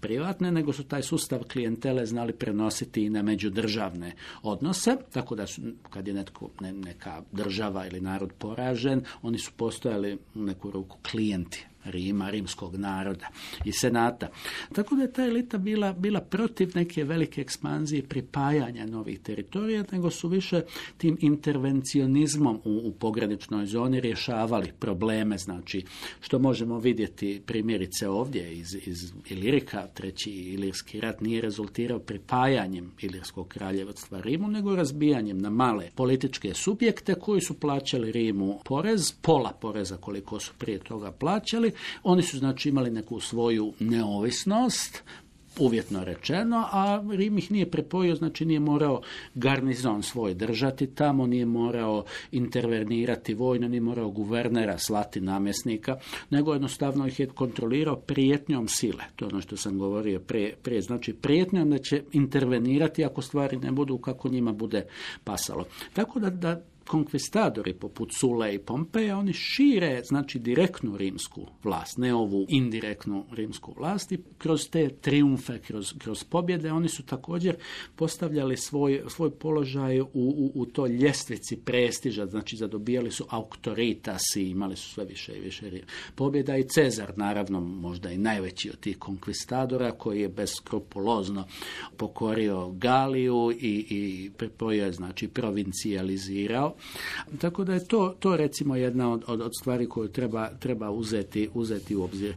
privatne, nego su taj sustav klijentele znali prenositi i na međudržavne odnose, tako da su, kad je netko, neka država ili narod poražen, oni su postojali u neku ruku klijenti Rima, rimskog naroda i senata. Tako da je ta elita bila, bila protiv neke velike ekspanzije pripajanja novih teritorija, nego su više tim intervencionizmom u, u pograničnoj zoni rješavali probleme, znači što možemo vidjeti primjerice ovdje iz, iz Ilirika, treći Ilirski rat nije rezultirao pripajanjem Ilirskog kraljevstva Rimu, nego razbijanjem na male političke subjekte koji su plaćali Rimu porez, pola poreza koliko su prije toga plaćali, oni su znači imali neku svoju neovisnost, uvjetno rečeno, a Rim ih nije prepojio, znači nije morao garnizon svoj držati tamo, nije morao intervenirati vojno, nije morao guvernera slati namjesnika, nego jednostavno ih je kontrolirao prijetnjom sile. To je ono što sam govorio prije, prije. znači prijetnjom da će intervenirati ako stvari ne budu kako njima bude pasalo. Tako da, da konkvistadori poput Sule i Pompeja, oni šire znači direktnu rimsku vlast, ne ovu indirektnu rimsku vlast i kroz te triumfe, kroz, kroz pobjede, oni su također postavljali svoj, svoj položaj u, u, u toj ljestvici prestiža, znači zadobijali su autoritas i imali su sve više i više pobjeda i Cezar, naravno možda i najveći od tih konkvistadora koji je beskrupulozno pokorio Galiju i, i pripojio, znači provincijalizirao tako da je to, to recimo jedna od, od, od stvari koju treba, treba uzeti, uzeti u obzir.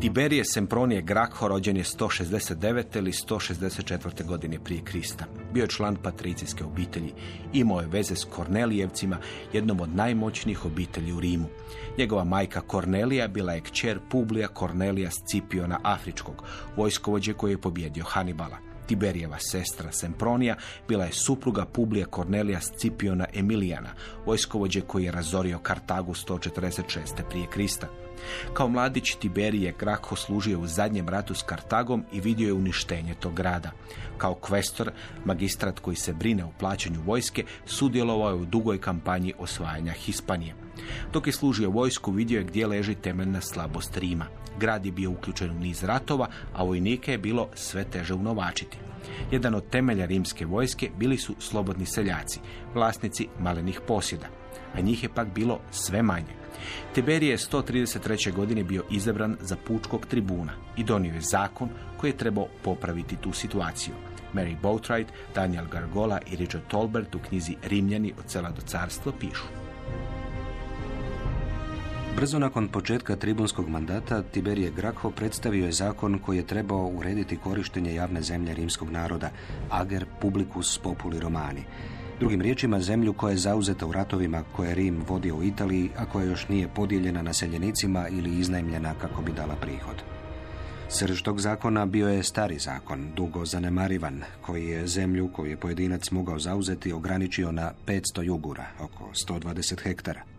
Tiberije Sempronije Graccho rođen je 169. ili 164. godine prije Krista. Bio je član patricijske obitelji. Imao je veze s Kornelijevcima, jednom od najmoćnijih obitelji u Rimu. Njegova majka Kornelija bila je kćer Publija Kornelija Scipiona Afričkog, vojskovođe koji je pobjedio Hanibala. Tiberijeva sestra Sempronija bila je supruga Publija Kornelija Scipiona Emilijana, vojskovođe koji je razorio Kartagu 146. prije Krista. Kao mladić Tiberije Graccho služio u zadnjem ratu s Kartagom i vidio je uništenje tog grada. Kao kvestor, magistrat koji se brine o plaćanju vojske, sudjelovao je u dugoj kampanji osvajanja Hispanije. Dok je služio vojsku, vidio je gdje leži temeljna slabost Rima. Grad je bio uključen u niz ratova, a vojnike je bilo sve teže unovačiti. Jedan od temelja rimske vojske bili su slobodni seljaci, vlasnici malenih posjeda, a njih je pak bilo sve manje. Tiberije je 133. godine bio izabran za pučkog tribuna i donio je zakon koji je trebao popraviti tu situaciju. Mary Boatwright, Daniel Gargola i Richard Tolbert u knjizi Rimljani od sela do carstva pišu. Brzo nakon početka tribunskog mandata Tiberije Graccho predstavio je zakon koji je trebao urediti korištenje javne zemlje rimskog naroda, ager publicus populi romani. Drugim riječima, zemlju koja je zauzeta u ratovima koje je Rim vodio u Italiji, a koja još nije podijeljena naseljenicima ili iznajmljena kako bi dala prihod. Srž tog zakona bio je stari zakon, dugo zanemarivan, koji je zemlju koju je pojedinac mogao zauzeti ograničio na 500 jugura, oko 120 hektara.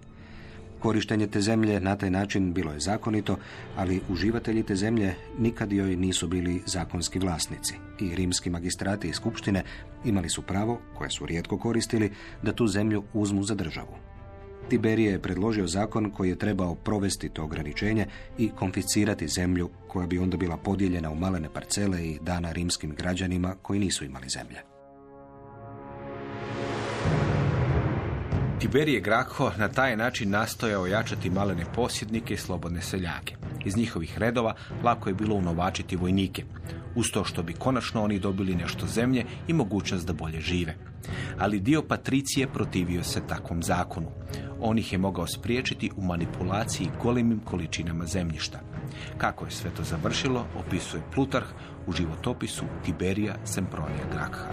Korištenje te zemlje na taj način bilo je zakonito, ali uživatelji te zemlje nikad joj nisu bili zakonski vlasnici i rimski magistrati i skupštine imali su pravo, koje su rijetko koristili, da tu zemlju uzmu za državu. Tiberije je predložio zakon koji je trebao provesti to ograničenje i konficirati zemlju koja bi onda bila podijeljena u malene parcele i dana rimskim građanima koji nisu imali zemlje. Tiberije Graccho na taj način nastojao ojačati malene posjednike i slobodne seljake. Iz njihovih redova lako je bilo unovačiti vojnike, uz to što bi konačno oni dobili nešto zemlje i mogućnost da bolje žive. Ali dio patricije protivio se takvom zakonu. On ih je mogao spriječiti u manipulaciji golemim količinama zemljišta. Kako je sve to završilo, opisuje Plutarh u životopisu Tiberija Sempronija Graccha.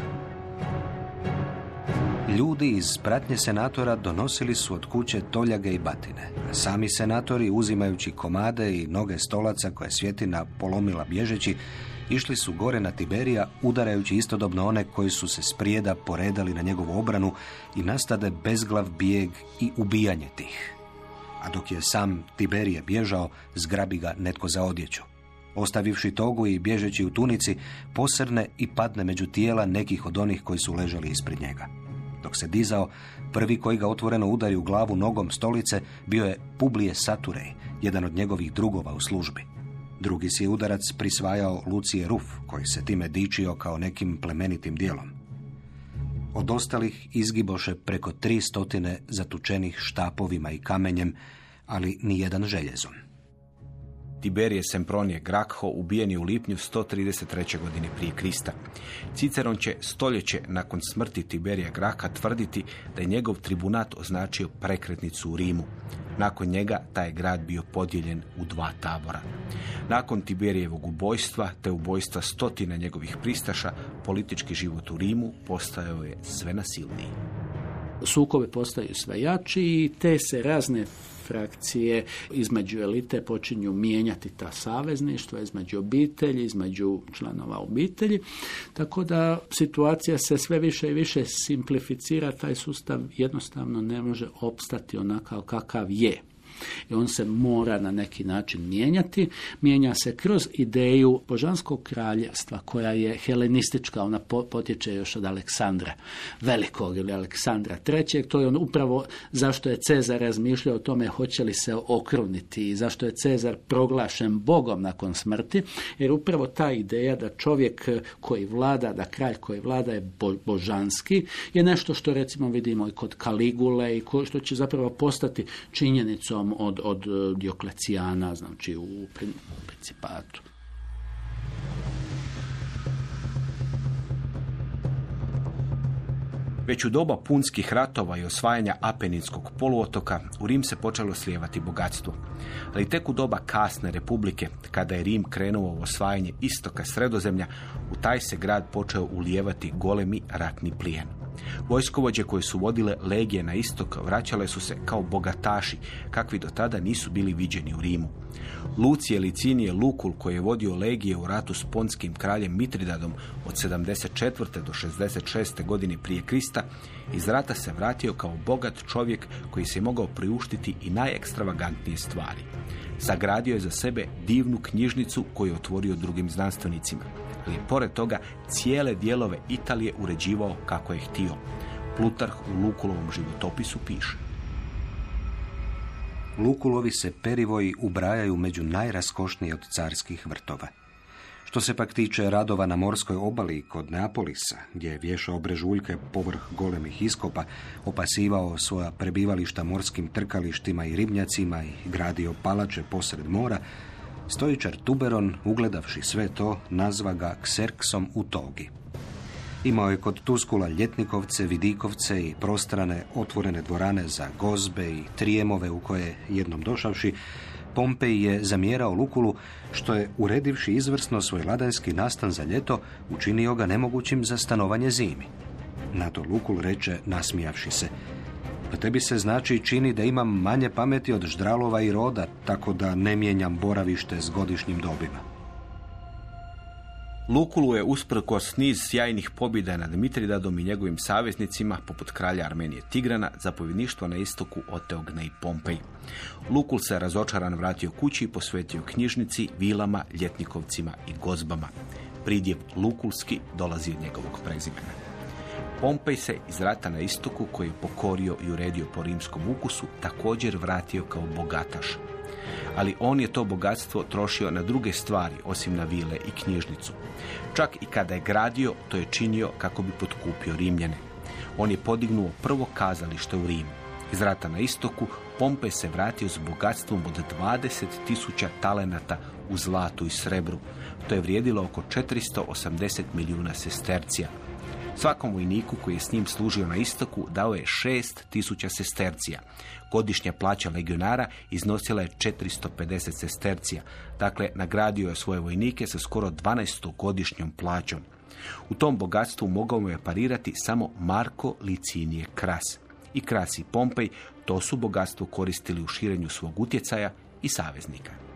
Ljudi iz pratnje senatora donosili su od kuće toljage i batine. Sami senatori, uzimajući komade i noge stolaca koje svjetina polomila bježeći, išli su gore na Tiberija, udarajući istodobno one koji su se sprijeda poredali na njegovu obranu i nastade bezglav bijeg i ubijanje tih. A dok je sam Tiberije bježao, zgrabi ga netko za odjeću. Ostavivši togu i bježeći u tunici, posrne i padne među tijela nekih od onih koji su ležali ispred njega. Dok se dizao, prvi koji ga otvoreno udari u glavu nogom stolice bio je Publije Saturej, jedan od njegovih drugova u službi. Drugi si udarac prisvajao Lucije Ruf, koji se time dičio kao nekim plemenitim dijelom. Od ostalih izgiboše preko tri stotine zatučenih štapovima i kamenjem, ali ni jedan željezom. Tiberije Sempronije Graccho ubijen je u lipnju 133. godine prije Krista. Ciceron će stoljeće nakon smrti Tiberija Graha tvrditi da je njegov tribunat označio prekretnicu u Rimu. Nakon njega taj grad bio podijeljen u dva tabora. Nakon Tiberijevog ubojstva te ubojstva stotina njegovih pristaša, politički život u Rimu postajao je sve nasilniji. Sukovi postaju sve jači i te se razne frakcije između elite počinju mijenjati ta savezništva između obitelji, između članova obitelji. Tako da situacija se sve više i više simplificira, taj sustav jednostavno ne može opstati onakav kakav je i on se mora na neki način mijenjati. Mijenja se kroz ideju božanskog kraljevstva koja je helenistička, ona potječe još od Aleksandra Velikog ili Aleksandra III. To je on upravo zašto je Cezar razmišljao o tome hoće li se okruniti i zašto je Cezar proglašen Bogom nakon smrti, jer upravo ta ideja da čovjek koji vlada, da kralj koji vlada je božanski, je nešto što recimo vidimo i kod Kaligule i što će zapravo postati činjenicom od, od e, Dioklecijana, znači u principatu. Već u doba punskih ratova i osvajanja Apeninskog poluotoka u Rim se počelo slijevati bogatstvo. Ali tek u doba kasne republike, kada je Rim krenuo u osvajanje istoka sredozemlja, u taj se grad počeo ulijevati golemi ratni plijen. Vojskovođe koje su vodile legije na istok vraćale su se kao bogataši, kakvi do tada nisu bili viđeni u Rimu. Lucije Licinije Lukul koji je vodio legije u ratu s ponskim kraljem Mitridadom od 74. do 66. godine prije Krista, iz rata se vratio kao bogat čovjek koji se mogao priuštiti i najekstravagantnije stvari. Sagradio je za sebe divnu knjižnicu koju je otvorio drugim znanstvenicima. Je pored toga cijele dijelove Italije uređivao kako je htio. Plutarh u Lukulovom životopisu piše. Lukulovi se perivoji ubrajaju među najraskošnije od carskih vrtova. Što se pak tiče radova na morskoj obali kod Neapolisa, gdje je vješao brežuljke povrh golemih iskopa, opasivao svoja prebivališta morskim trkalištima i ribnjacima i gradio palače posred mora, stojičar Tuberon, ugledavši sve to, nazva ga Kserksom u togi. Imao je kod Tuskula ljetnikovce, vidikovce i prostrane otvorene dvorane za gozbe i trijemove u koje, jednom došavši, Pompej je zamjerao Lukulu što je, uredivši izvrsno svoj ladanski nastan za ljeto, učinio ga nemogućim za stanovanje zimi. Na to Lukul reče, nasmijavši se, tebi se znači čini da imam manje pameti od ždralova i roda, tako da ne mijenjam boravište s godišnjim dobima. Lukulu je usprkos niz sjajnih pobjeda nad Mitridadom i njegovim saveznicima, poput kralja Armenije Tigrana, zapovjedništvo na istoku Oteogne i Pompej. Lukul se razočaran vratio kući i posvetio knjižnici, vilama, ljetnikovcima i gozbama. Pridjev Lukulski dolazi od njegovog prezimena. Pompej se iz rata na istoku, koji je pokorio i uredio po rimskom ukusu, također vratio kao bogataš ali on je to bogatstvo trošio na druge stvari osim na vile i knjižnicu. Čak i kada je gradio, to je činio kako bi potkupio Rimljane. On je podignuo prvo kazalište u Rimu. Iz rata na istoku Pompej se vratio s bogatstvom od 20.000 talenata u zlatu i srebru. To je vrijedilo oko 480 milijuna sestercija. Svakom vojniku koji je s njim služio na istoku dao je 6000 sestercija. Godišnja plaća legionara iznosila je 450 sestercija. Dakle, nagradio je svoje vojnike sa skoro 12 godišnjom plaćom. U tom bogatstvu mogao mu je parirati samo Marko Licinije Kras. I Kras i Pompej to su bogatstvo koristili u širenju svog utjecaja i saveznika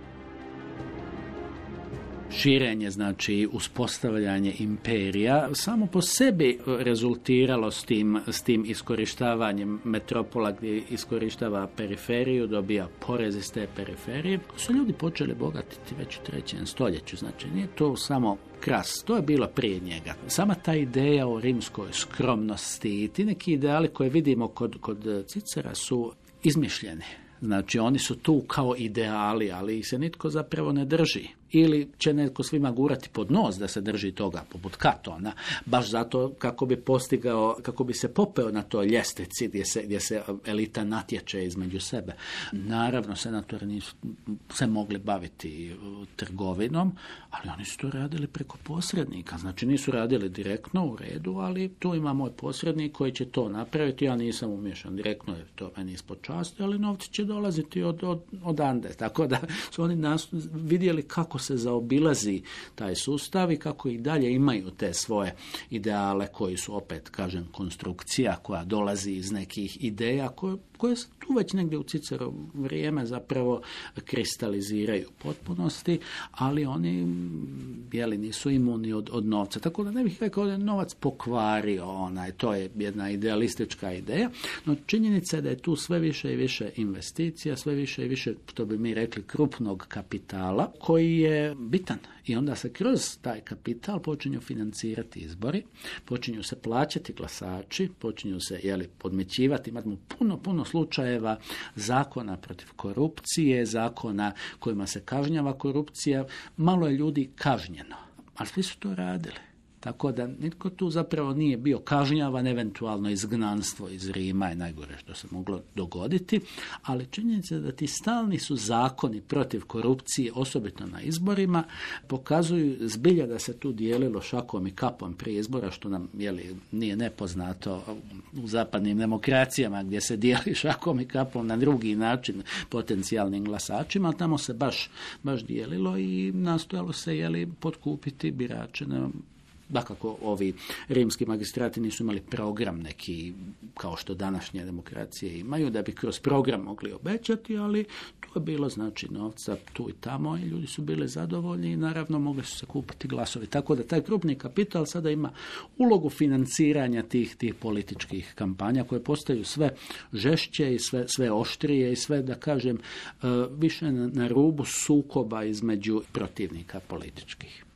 širenje, znači uspostavljanje imperija, samo po sebi rezultiralo s tim, s tim iskorištavanjem metropola gdje iskorištava periferiju, dobija porez iz te periferije. Su ljudi počeli bogatiti već u trećem stoljeću, znači nije to samo kras, to je bilo prije njega. Sama ta ideja o rimskoj skromnosti i ti neki ideali koje vidimo kod, kod Cicera su izmišljeni. Znači oni su tu kao ideali, ali ih se nitko zapravo ne drži ili će netko svima gurati pod nos da se drži toga, poput Katona, baš zato kako bi postigao, kako bi se popeo na toj ljestvici gdje se, gdje se elita natječe između sebe. Naravno, senatori nisu se mogli baviti trgovinom, ali oni su to radili preko posrednika. Znači nisu radili direktno u redu, ali tu ima moj posrednik koji će to napraviti. Ja nisam umješan direktno jer to meni ispod časti, ali novci će dolaziti od, od, od Ande. Tako da su oni nas vidjeli kako se zaobilazi taj sustav i kako i dalje imaju te svoje ideale koji su opet, kažem, konstrukcija koja dolazi iz nekih ideja koje, koje se tu već negdje u Cicero vrijeme zapravo kristaliziraju u potpunosti, ali oni jeli, nisu imuni od, od novca. Tako da ne bih rekao da je novac pokvario onaj, to je jedna idealistička ideja, no činjenica je da je tu sve više i više investicija, sve više i više, što bi mi rekli, krupnog kapitala, koji je je bitan i onda se kroz taj kapital počinju financirati izbori, počinju se plaćati glasači, počinju se jeli, podmećivati, imamo puno, puno slučajeva zakona protiv korupcije, zakona kojima se kažnjava korupcija, malo je ljudi kažnjeno, ali svi su to radili. Tako da nitko tu zapravo nije bio kažnjavan, eventualno izgnanstvo iz Rima je najgore što se moglo dogoditi, ali činjenica je da ti stalni su zakoni protiv korupcije, osobito na izborima, pokazuju zbilja da se tu dijelilo šakom i kapom prije izbora, što nam jeli, nije nepoznato u zapadnim demokracijama gdje se dijeli šakom i kapom na drugi način potencijalnim glasačima, tamo se baš, baš dijelilo i nastojalo se jeli, potkupiti birače na Dakako, ovi rimski magistrati nisu imali program neki, kao što današnje demokracije imaju, da bi kroz program mogli obećati, ali tu je bilo znači novca tu i tamo i ljudi su bili zadovoljni i naravno mogli su se kupiti glasovi. Tako da taj krupni kapital sada ima ulogu financiranja tih, tih političkih kampanja koje postaju sve žešće i sve, sve oštrije i sve, da kažem, e, više na, na rubu sukoba između protivnika političkih.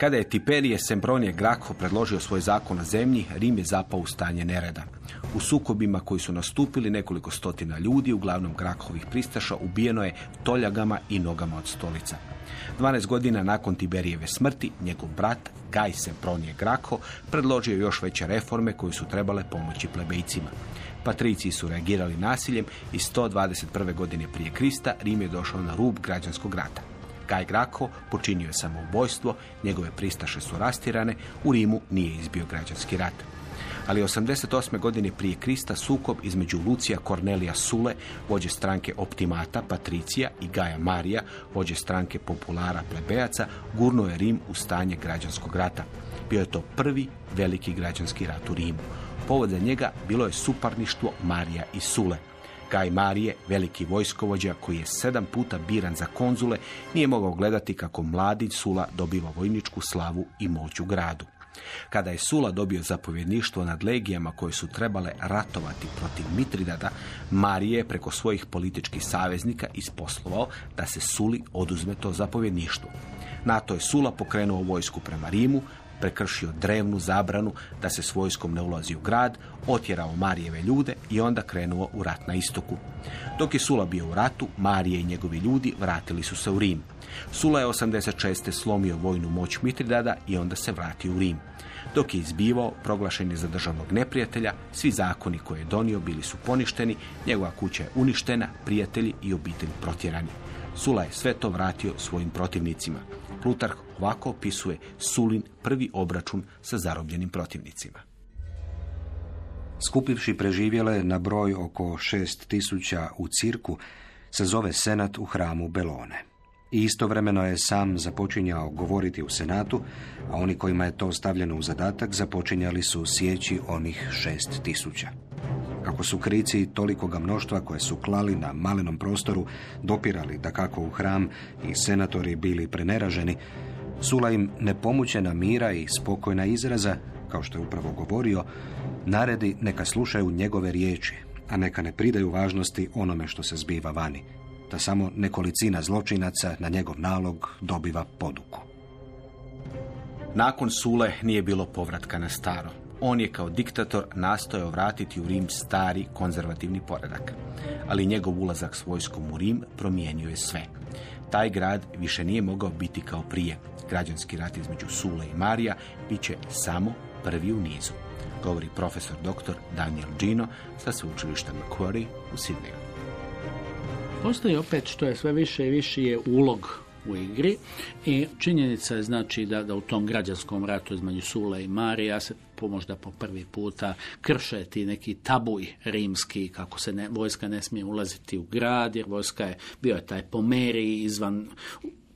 Kada je Tiperije Sempronije Grako predložio svoj zakon na zemlji, Rim je zapao u stanje nereda. U sukobima koji su nastupili nekoliko stotina ljudi, uglavnom Grakovih pristaša, ubijeno je toljagama i nogama od stolica. 12 godina nakon Tiberijeve smrti, njegov brat, Gaj Sempronije Grako, predložio još veće reforme koje su trebale pomoći plebejcima. Patriciji su reagirali nasiljem i 121. godine prije Krista Rim je došao na rub građanskog rata. Gaj Grako počinio je samoubojstvo, njegove pristaše su rastirane, u Rimu nije izbio građanski rat. Ali 88. godine prije Krista sukob između Lucija Kornelija Sule, vođe stranke Optimata, Patricija i Gaja Marija, vođe stranke Populara Plebejaca, gurnuo je Rim u stanje građanskog rata. Bio je to prvi veliki građanski rat u Rimu. Povod za njega bilo je suparništvo Marija i Sule. Gaj Marije, veliki vojskovođa koji je sedam puta biran za konzule, nije mogao gledati kako mladi Sula dobiva vojničku slavu i moć u gradu. Kada je Sula dobio zapovjedništvo nad legijama koje su trebale ratovati protiv Mitridada, Marije je preko svojih političkih saveznika isposlovao da se Suli oduzme to zapovjedništvo. NATO je Sula pokrenuo vojsku prema Rimu, prekršio drevnu zabranu da se s vojskom ne ulazi u grad, otjerao Marijeve ljude i onda krenuo u rat na istoku. Dok je Sula bio u ratu, Marije i njegovi ljudi vratili su se u Rim. Sula je 86. slomio vojnu moć Mitridada i onda se vratio u Rim. Dok je izbivao, proglašen je za državnog neprijatelja, svi zakoni koje je donio bili su poništeni, njegova kuća je uništena, prijatelji i obitelj protjerani. Sula je sve to vratio svojim protivnicima. Plutarh ovako opisuje Sulin prvi obračun sa zarobljenim protivnicima. Skupivši preživjele na broj oko šest tisuća u cirku, se zove senat u hramu Belone. I istovremeno je sam započinjao govoriti u senatu, a oni kojima je to stavljeno u zadatak započinjali su sjeći onih šest tisuća. Kako su krici tolikoga mnoštva koje su klali na malenom prostoru dopirali da kako u hram i senatori bili preneraženi, Sula im nepomućena mira i spokojna izraza, kao što je upravo govorio, naredi neka slušaju njegove riječi, a neka ne pridaju važnosti onome što se zbiva vani, da samo nekolicina zločinaca na njegov nalog dobiva poduku. Nakon Sule nije bilo povratka na staro. On je kao diktator nastojao vratiti u Rim stari konzervativni poredak. Ali njegov ulazak s vojskom u Rim promijenio je sve. Taj grad više nije mogao biti kao prije. Građanski rat između Sule i Marija bit će samo prvi u nizu. Govori profesor dr. Daniel Gino sa sveučilišta Macquarie u Sidneju. Postoji opet što je sve više i više je ulog u igri. I činjenica je znači da, da u tom građanskom ratu između Sule i Marija se po, možda po prvi puta krše ti neki tabuj rimski kako se ne, vojska ne smije ulaziti u grad jer vojska je bio je taj pomeri izvan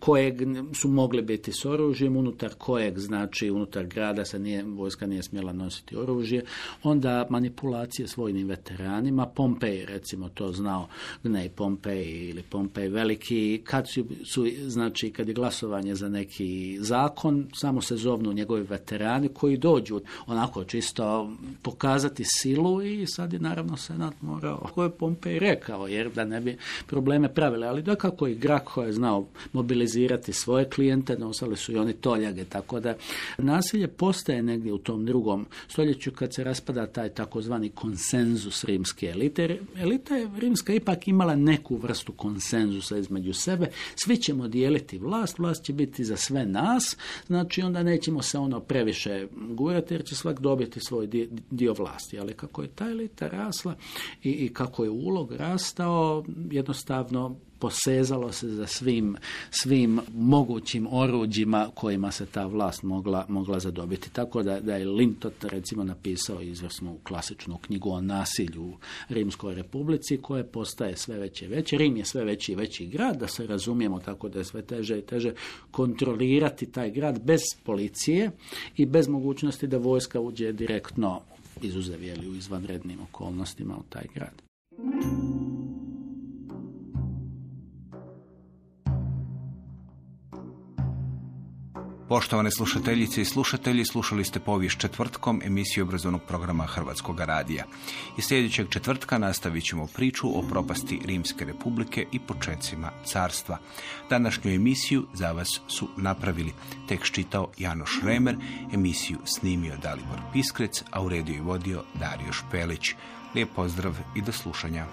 kojeg su mogli biti s oružjem, unutar kojeg, znači unutar grada se nije, vojska nije smjela nositi oružje, onda manipulacije s vojnim veteranima, Pompej recimo to znao, ne Pompej ili Pompej veliki, kad su, su, znači kad je glasovanje za neki zakon, samo se zovnu njegovi veterani koji dođu onako čisto pokazati silu i sad je naravno senat morao, ko je Pompej rekao, jer da ne bi probleme pravili, ali da kako i Grako je znao mobilizirati organizirati svoje klijente, nosili su i oni toljage, tako da nasilje postaje negdje u tom drugom stoljeću kad se raspada taj takozvani konsenzus rimske elite. Elita je rimska ipak imala neku vrstu konsenzusa između sebe, svi ćemo dijeliti vlast, vlast će biti za sve nas, znači onda nećemo se ono previše gurati jer će svak dobiti svoj dio, vlasti, ali kako je ta elita rasla i, i kako je ulog rastao, jednostavno posezalo se za svim, svim mogućim oruđima kojima se ta vlast mogla, mogla zadobiti. Tako da, da je Lintot recimo napisao izvrsnu klasičnu knjigu o nasilju u Rimskoj republici koje postaje sve veće i veće. Rim je sve veći i veći grad, da se razumijemo tako da je sve teže i teže kontrolirati taj grad bez policije i bez mogućnosti da vojska uđe direktno izuzev je u izvanrednim okolnostima u taj grad. Poštovane slušateljice i slušatelji, slušali ste povijest četvrtkom emisiju obrazovnog programa Hrvatskog radija. I sljedećeg četvrtka nastavit ćemo priču o propasti Rimske republike i počecima carstva. Današnju emisiju za vas su napravili tekst čitao Janoš Remer, emisiju snimio Dalibor Piskrec, a u rediju i vodio Dario Špelić. Lijep pozdrav i do slušanja.